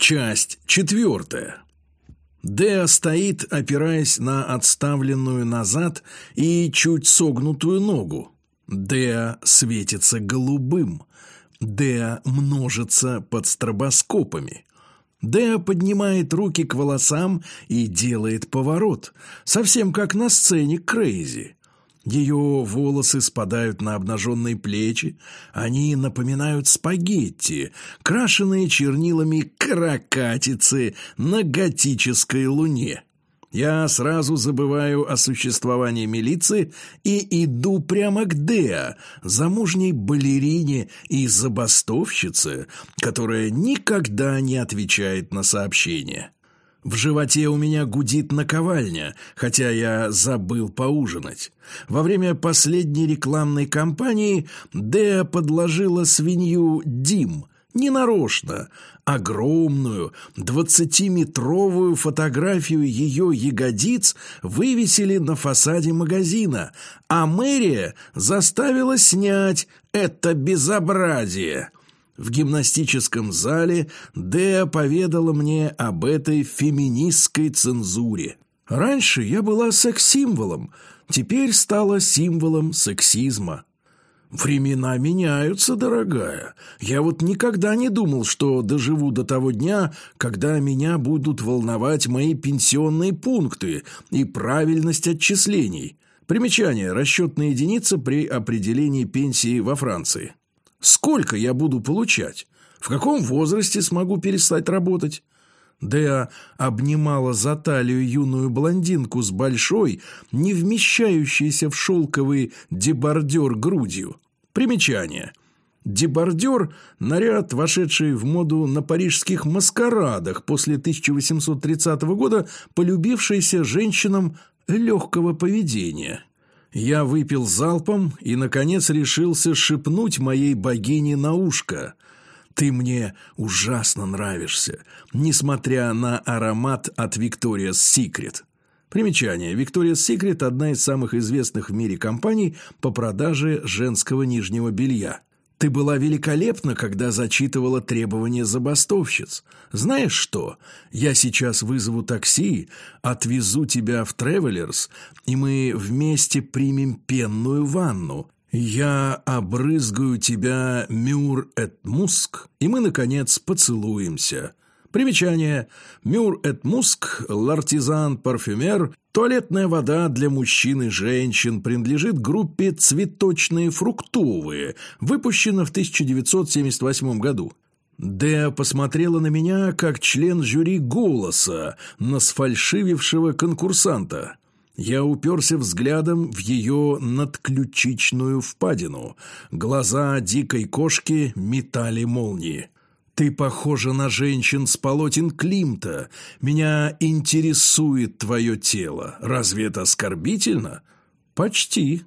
Часть четвертая. Деа стоит, опираясь на отставленную назад и чуть согнутую ногу. Деа светится голубым. Деа множится под стробоскопами. Деа поднимает руки к волосам и делает поворот, совсем как на сцене Крейзи. Ее волосы спадают на обнаженные плечи, они напоминают спагетти, крашеные чернилами каракатицы на готической луне. Я сразу забываю о существовании милиции и иду прямо к Деа, замужней балерине и забастовщице, которая никогда не отвечает на сообщения. В животе у меня гудит наковальня, хотя я забыл поужинать. Во время последней рекламной кампании Деа подложила свинью Дим, ненарочно, огромную, двадцатиметровую фотографию ее ягодиц вывесили на фасаде магазина, а мэрия заставила снять это безобразие. В гимнастическом зале Деа поведала мне об этой феминистской цензуре. Раньше я была секс-символом, теперь стала символом сексизма. Времена меняются, дорогая. Я вот никогда не думал, что доживу до того дня, когда меня будут волновать мои пенсионные пункты и правильность отчислений. Примечание. Расчетная единица при определении пенсии во Франции. Сколько я буду получать? В каком возрасте смогу перестать работать? Деа обнимала за талию юную блондинку с большой, не вмещающейся в шелковый дебардер грудью. Примечание. Дебардер – наряд, вошедший в моду на парижских маскарадах после 1830 года, полюбившийся женщинам легкого поведения. Я выпил залпом и, наконец, решился шепнуть моей богине на ушко. «Ты мне ужасно нравишься, несмотря на аромат от Victoria's Secret». Примечание. Victoria's Secret – одна из самых известных в мире компаний по продаже женского нижнего белья. Ты была великолепна, когда зачитывала требования забастовщиц. Знаешь что? Я сейчас вызову такси, отвезу тебя в Тревелерс, и мы вместе примем пенную ванну. Я обрызгаю тебя мюр эт муск, и мы, наконец, поцелуемся. Примечание. Мюр эт муск, лартизан парфюмер, туалетная вода для мужчин и женщин, принадлежит группе «Цветочные фруктовые», выпущена в 1978 году. Деа посмотрела на меня, как член жюри «Голоса», на сфальшивившего конкурсанта. Я уперся взглядом в ее надключичную впадину. Глаза дикой кошки метали молнии. Ты похожа на женщин с полотен Климта. Меня интересует твое тело. Разве это оскорбительно? Почти.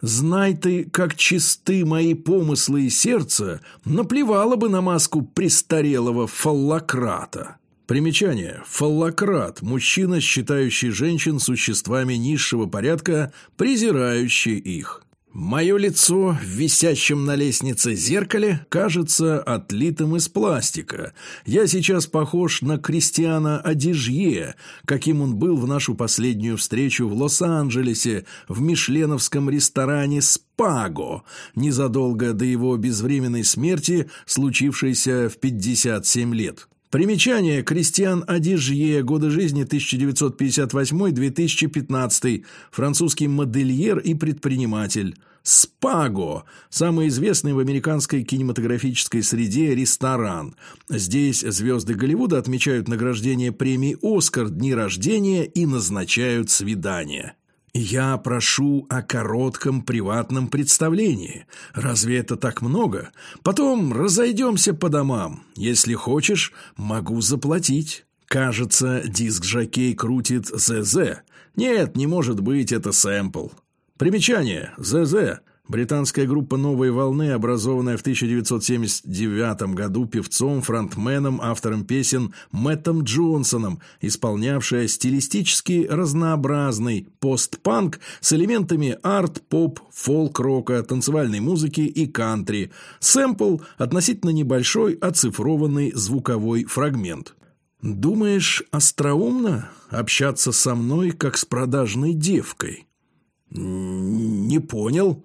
Знай ты, как чисты мои помыслы и сердце, наплевала бы на маску престарелого фаллократа. Примечание. Фаллократ – мужчина, считающий женщин существами низшего порядка, презирающий их. Мое лицо в висящем на лестнице зеркале кажется отлитым из пластика. Я сейчас похож на Кристиана Адижье, каким он был в нашу последнюю встречу в Лос-Анджелесе в мишленовском ресторане «Спаго», незадолго до его безвременной смерти, случившейся в 57 лет. Примечание. Кристиан Адижье. Годы жизни 1958-2015. Французский модельер и предприниматель. Спаго. Самый известный в американской кинематографической среде ресторан. Здесь звезды Голливуда отмечают награждение премии «Оскар», дни рождения и назначают свидания. «Я прошу о коротком приватном представлении. Разве это так много? Потом разойдемся по домам. Если хочешь, могу заплатить. Кажется, диск-жокей крутит ЗЗ. Нет, не может быть, это сэмпл. Примечание. ЗЗ. Британская группа «Новой волны», образованная в 1979 году певцом, фронтменом, автором песен Мэттом Джонсоном, исполнявшая стилистически разнообразный постпанк с элементами арт-поп, фолк-рока, танцевальной музыки и кантри. Сэмпл – относительно небольшой оцифрованный звуковой фрагмент. «Думаешь, остроумно общаться со мной, как с продажной девкой?» «Не понял»,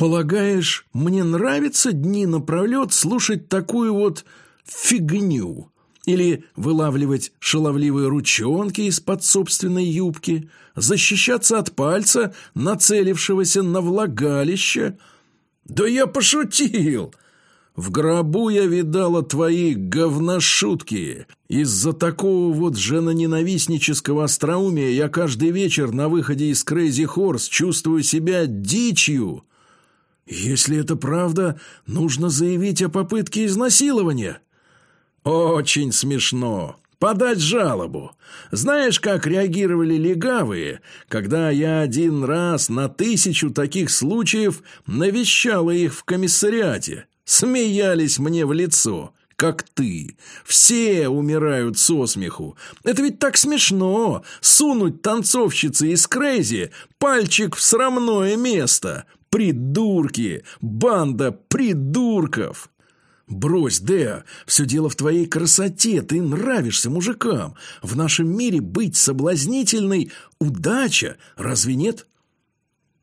Полагаешь, мне нравится дни напролет слушать такую вот фигню? Или вылавливать шаловливые ручонки из-под собственной юбки? Защищаться от пальца, нацелившегося на влагалище? Да я пошутил! В гробу я видала твои говношутки. Из-за такого вот женоненавистнического остроумия я каждый вечер на выходе из Крейзи Хорс чувствую себя дичью. Если это правда, нужно заявить о попытке изнасилования. Очень смешно. Подать жалобу. Знаешь, как реагировали легавые, когда я один раз на тысячу таких случаев навещала их в комиссариате? Смеялись мне в лицо как ты. Все умирают со смеху. Это ведь так смешно. Сунуть танцовщице из Крейзи пальчик в срамное место. Придурки! Банда придурков! «Брось, Деа, все дело в твоей красоте, ты нравишься мужикам. В нашем мире быть соблазнительной – удача, разве нет?»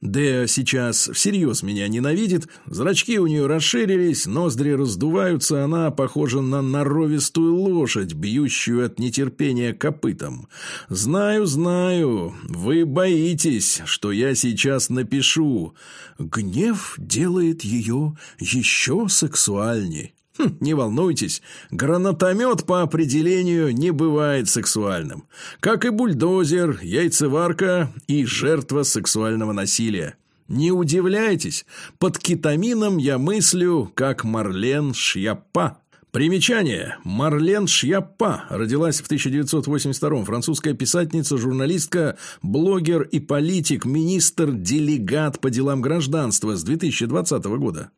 Деа сейчас всерьез меня ненавидит, зрачки у нее расширились, ноздри раздуваются, она похожа на норовистую лошадь, бьющую от нетерпения копытом. «Знаю, знаю, вы боитесь, что я сейчас напишу. Гнев делает ее еще сексуальней». Хм, не волнуйтесь, гранатомет по определению не бывает сексуальным. Как и бульдозер, яйцеварка и жертва сексуального насилия. Не удивляйтесь, под кетамином я мыслю, как Марлен Шьяпа. Примечание. Марлен Шьяпа родилась в 1982-м. Французская писательница, журналистка, блогер и политик, министр, делегат по делам гражданства с 2020 года.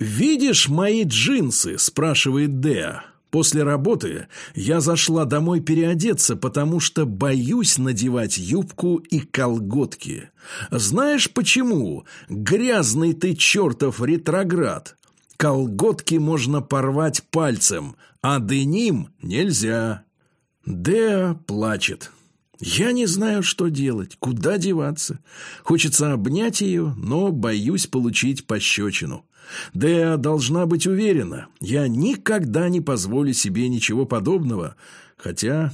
«Видишь мои джинсы?» – спрашивает Деа. После работы я зашла домой переодеться, потому что боюсь надевать юбку и колготки. Знаешь почему? Грязный ты чертов ретроград. Колготки можно порвать пальцем, а деним нельзя. Деа плачет. Я не знаю, что делать, куда деваться. Хочется обнять ее, но боюсь получить пощечину. Деа должна быть уверена, я никогда не позволю себе ничего подобного, хотя...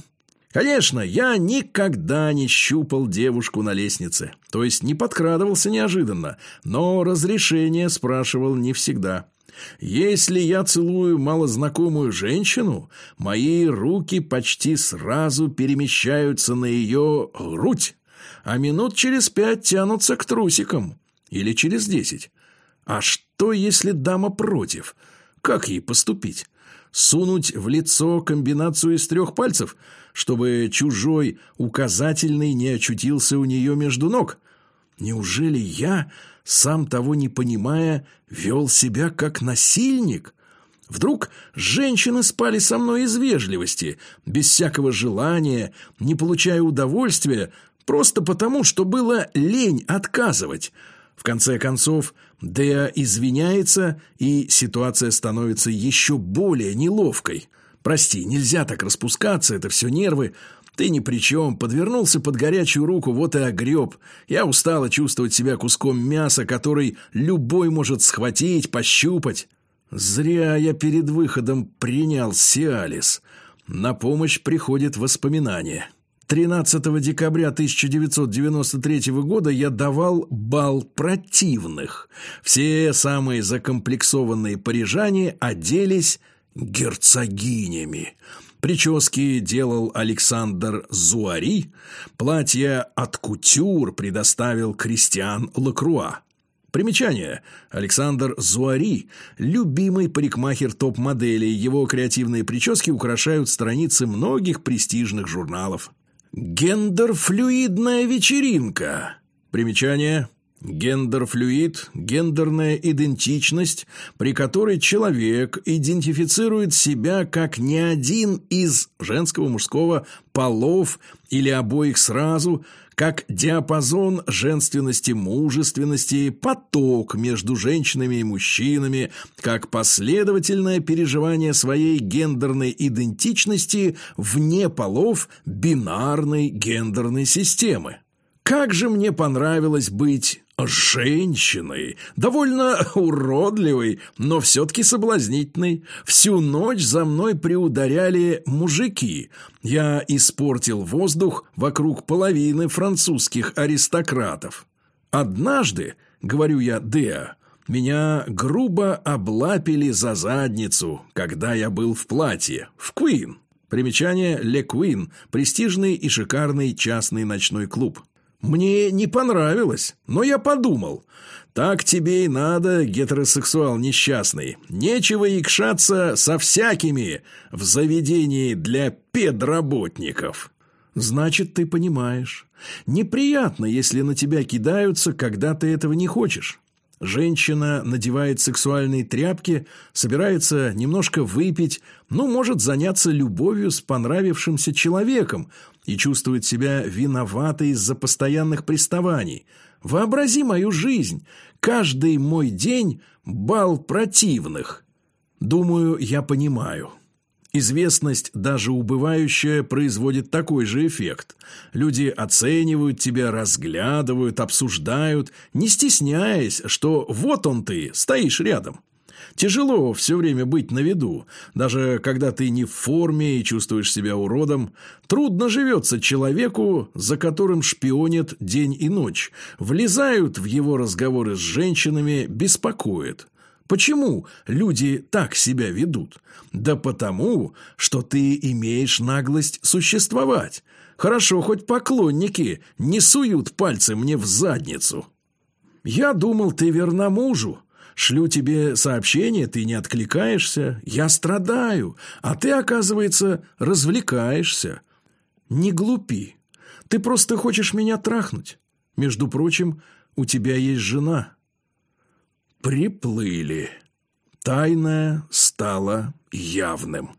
Конечно, я никогда не щупал девушку на лестнице, то есть не подкрадывался неожиданно, но разрешение спрашивал не всегда. Если я целую малознакомую женщину, мои руки почти сразу перемещаются на ее грудь, а минут через пять тянутся к трусикам. Или через десять. А что, если дама против? Как ей поступить? Сунуть в лицо комбинацию из трех пальцев, чтобы чужой указательный не очутился у нее между ног? Неужели я, сам того не понимая, вел себя как насильник? Вдруг женщины спали со мной из вежливости, без всякого желания, не получая удовольствия, просто потому, что было лень отказывать – в конце концов, Деа извиняется, и ситуация становится еще более неловкой. «Прости, нельзя так распускаться, это все нервы. Ты ни при чем, подвернулся под горячую руку, вот и огреб. Я устала чувствовать себя куском мяса, который любой может схватить, пощупать. Зря я перед выходом принял Сиалис. На помощь приходит воспоминание». 13 декабря 1993 года я давал бал противных. Все самые закомплексованные парижане оделись герцогинями. Прически делал Александр Зуари, платье от кутюр предоставил Кристиан Лакруа. Примечание. Александр Зуари – любимый парикмахер топ-моделей. Его креативные прически украшают страницы многих престижных журналов. Гендерфлюидная вечеринка. Примечание. Гендерфлюид – гендерная идентичность, при которой человек идентифицирует себя как не один из женского, мужского полов или обоих сразу, как диапазон женственности, мужественности, поток между женщинами и мужчинами, как последовательное переживание своей гендерной идентичности вне полов бинарной гендерной системы. Как же мне понравилось быть женщиной, довольно уродливой, но все-таки соблазнительной. Всю ночь за мной приударяли мужики. Я испортил воздух вокруг половины французских аристократов. Однажды, говорю я Деа, меня грубо облапили за задницу, когда я был в платье, в Куин. Примечание «Ле Куин» – престижный и шикарный частный ночной клуб. Мне не понравилось, но я подумал. Так тебе и надо, гетеросексуал несчастный. Нечего икшаться со всякими в заведении для педработников. Значит, ты понимаешь. Неприятно, если на тебя кидаются, когда ты этого не хочешь. Женщина надевает сексуальные тряпки, собирается немножко выпить, ну, может заняться любовью с понравившимся человеком и чувствует себя виноватой из-за постоянных приставаний. Вообрази мою жизнь. Каждый мой день – бал противных. Думаю, я понимаю. Известность, даже убывающая, производит такой же эффект. Люди оценивают тебя, разглядывают, обсуждают, не стесняясь, что вот он ты, стоишь рядом. Тяжело все время быть на виду, даже когда ты не в форме и чувствуешь себя уродом. Трудно живется человеку, за которым шпионят день и ночь, влезают в его разговоры с женщинами, беспокоят. Почему люди так себя ведут? Да потому, что ты имеешь наглость существовать. Хорошо, хоть поклонники не суют пальцы мне в задницу. Я думал, ты верна мужу. Шлю тебе сообщение, ты не откликаешься. Я страдаю, а ты, оказывается, развлекаешься. Не глупи. Ты просто хочешь меня трахнуть. Между прочим, у тебя есть жена». Приплыли. Тайное стало явным.